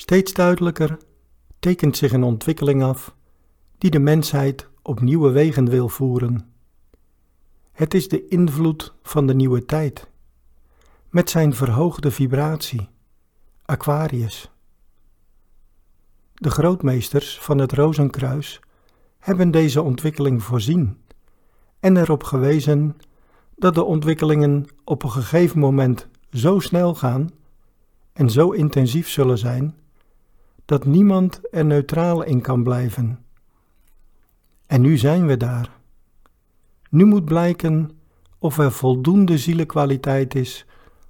Steeds duidelijker tekent zich een ontwikkeling af die de mensheid op nieuwe wegen wil voeren. Het is de invloed van de nieuwe tijd, met zijn verhoogde vibratie, Aquarius. De grootmeesters van het Rozenkruis hebben deze ontwikkeling voorzien en erop gewezen dat de ontwikkelingen op een gegeven moment zo snel gaan en zo intensief zullen zijn dat niemand er neutraal in kan blijven. En nu zijn we daar. Nu moet blijken of er voldoende zielenkwaliteit is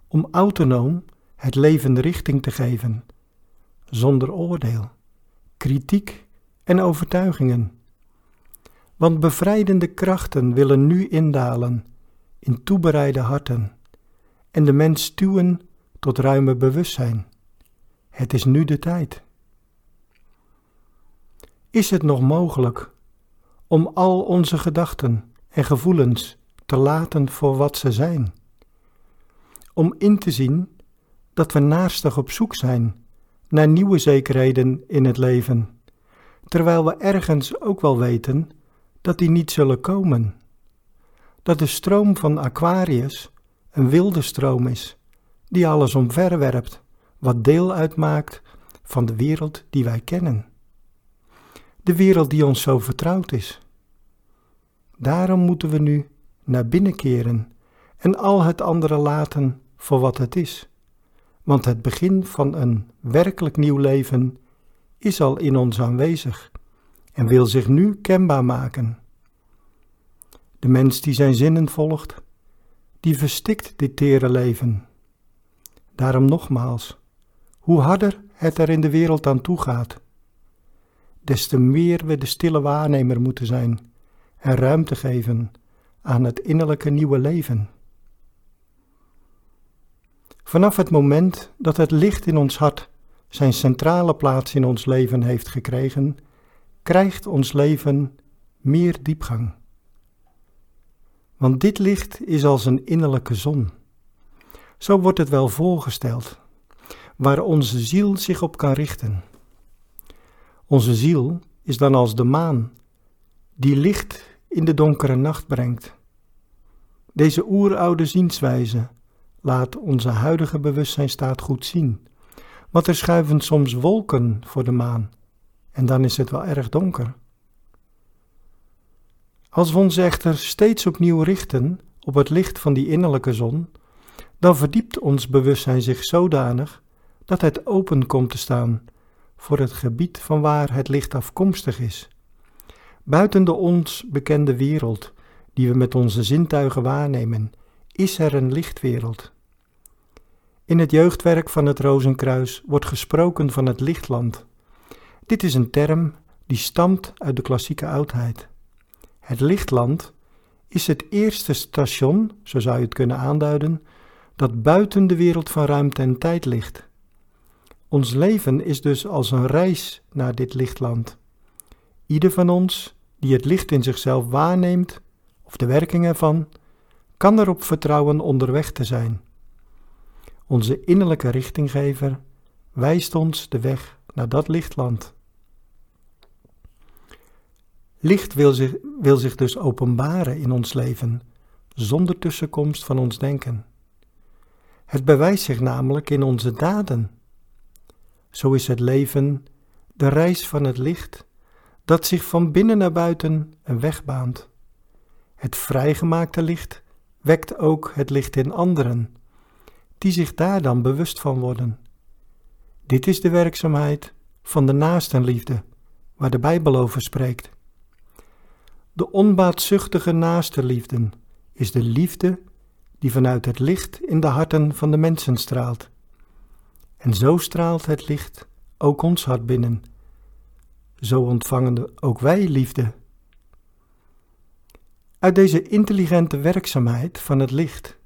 om autonoom het leven richting te geven, zonder oordeel, kritiek en overtuigingen. Want bevrijdende krachten willen nu indalen in toebereide harten en de mens stuwen tot ruime bewustzijn. Het is nu de tijd. Is het nog mogelijk om al onze gedachten en gevoelens te laten voor wat ze zijn? Om in te zien dat we naastig op zoek zijn naar nieuwe zekerheden in het leven, terwijl we ergens ook wel weten dat die niet zullen komen. Dat de stroom van Aquarius een wilde stroom is, die alles omverwerpt, wat deel uitmaakt van de wereld die wij kennen. De wereld die ons zo vertrouwd is. Daarom moeten we nu naar binnen keren en al het andere laten voor wat het is. Want het begin van een werkelijk nieuw leven is al in ons aanwezig en wil zich nu kenbaar maken. De mens die zijn zinnen volgt, die verstikt dit tere leven. Daarom nogmaals, hoe harder het er in de wereld aan toe gaat, des te meer we de stille waarnemer moeten zijn en ruimte geven aan het innerlijke nieuwe leven. Vanaf het moment dat het licht in ons hart zijn centrale plaats in ons leven heeft gekregen, krijgt ons leven meer diepgang. Want dit licht is als een innerlijke zon. Zo wordt het wel voorgesteld, waar onze ziel zich op kan richten. Onze ziel is dan als de maan, die licht in de donkere nacht brengt. Deze oeroude zienswijze laat onze huidige bewustzijnstaat goed zien, want er schuiven soms wolken voor de maan en dan is het wel erg donker. Als we ons echter steeds opnieuw richten op het licht van die innerlijke zon, dan verdiept ons bewustzijn zich zodanig dat het open komt te staan voor het gebied van waar het licht afkomstig is. Buiten de ons bekende wereld, die we met onze zintuigen waarnemen, is er een lichtwereld. In het jeugdwerk van het Rozenkruis wordt gesproken van het lichtland. Dit is een term die stamt uit de klassieke oudheid. Het lichtland is het eerste station, zo zou je het kunnen aanduiden, dat buiten de wereld van ruimte en tijd ligt. Ons leven is dus als een reis naar dit lichtland. Ieder van ons die het licht in zichzelf waarneemt, of de werking ervan, kan erop vertrouwen onderweg te zijn. Onze innerlijke richtinggever wijst ons de weg naar dat lichtland. Licht wil zich, wil zich dus openbaren in ons leven, zonder tussenkomst van ons denken. Het bewijst zich namelijk in onze daden. Zo is het leven de reis van het licht dat zich van binnen naar buiten een weg baant. Het vrijgemaakte licht wekt ook het licht in anderen, die zich daar dan bewust van worden. Dit is de werkzaamheid van de naastenliefde, waar de Bijbel over spreekt. De onbaatzuchtige naastenliefde is de liefde die vanuit het licht in de harten van de mensen straalt. En zo straalt het licht ook ons hart binnen. Zo ontvangen ook wij liefde. Uit deze intelligente werkzaamheid van het licht,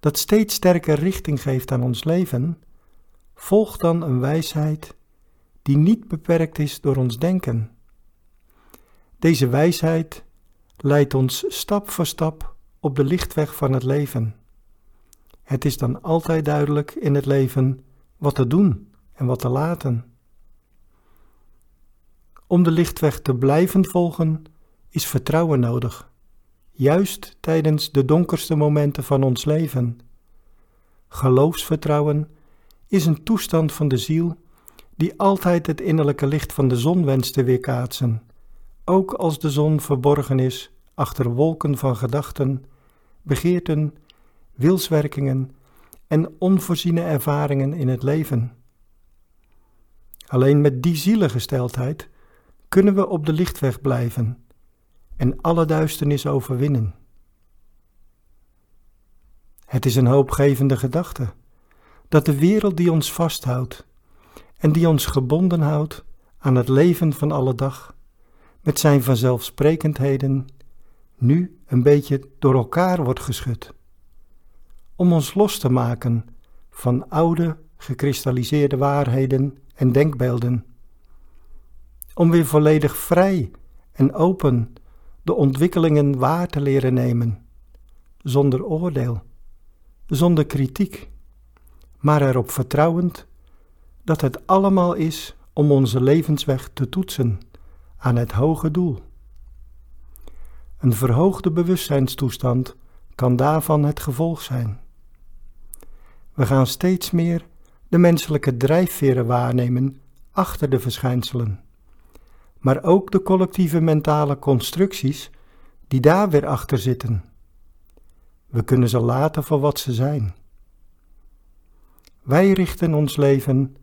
dat steeds sterker richting geeft aan ons leven, volgt dan een wijsheid die niet beperkt is door ons denken. Deze wijsheid leidt ons stap voor stap op de lichtweg van het leven. Het is dan altijd duidelijk in het leven wat te doen en wat te laten. Om de lichtweg te blijven volgen is vertrouwen nodig, juist tijdens de donkerste momenten van ons leven. Geloofsvertrouwen is een toestand van de ziel die altijd het innerlijke licht van de zon wenst te weerkaatsen, ook als de zon verborgen is achter wolken van gedachten, begeerten, wilswerkingen en onvoorziene ervaringen in het leven. Alleen met die zielengesteldheid kunnen we op de lichtweg blijven en alle duisternis overwinnen. Het is een hoopgevende gedachte dat de wereld die ons vasthoudt en die ons gebonden houdt aan het leven van alle dag, met zijn vanzelfsprekendheden, nu een beetje door elkaar wordt geschud. Om ons los te maken van oude, gekristalliseerde waarheden en denkbeelden. Om weer volledig vrij en open de ontwikkelingen waar te leren nemen, zonder oordeel, zonder kritiek, maar erop vertrouwend dat het allemaal is om onze levensweg te toetsen aan het hoge doel. Een verhoogde bewustzijnstoestand kan daarvan het gevolg zijn. We gaan steeds meer de menselijke drijfveren waarnemen achter de verschijnselen, maar ook de collectieve mentale constructies die daar weer achter zitten. We kunnen ze laten voor wat ze zijn. Wij richten ons leven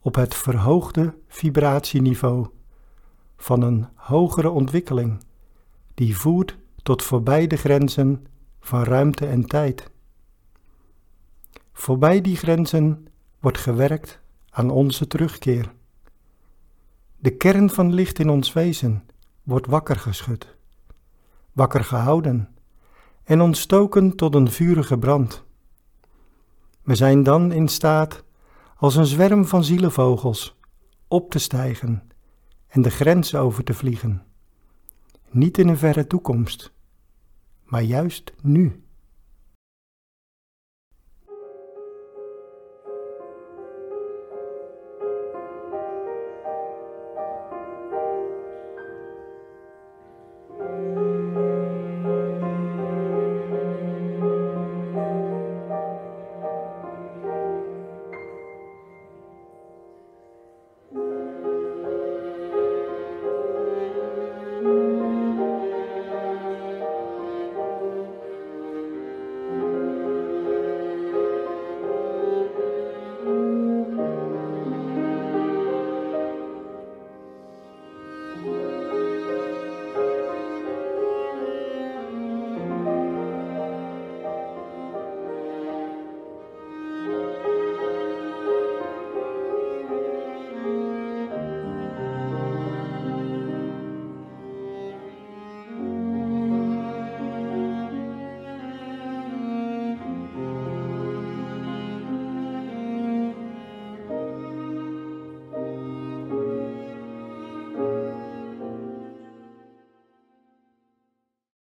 op het verhoogde vibratieniveau van een hogere ontwikkeling die voert tot voorbij de grenzen van ruimte en tijd. Voorbij die grenzen wordt gewerkt aan onze terugkeer. De kern van licht in ons wezen wordt wakker geschud, wakker gehouden en ontstoken tot een vurige brand. We zijn dan in staat, als een zwerm van zielenvogels, op te stijgen en de grens over te vliegen. Niet in een verre toekomst, maar juist nu.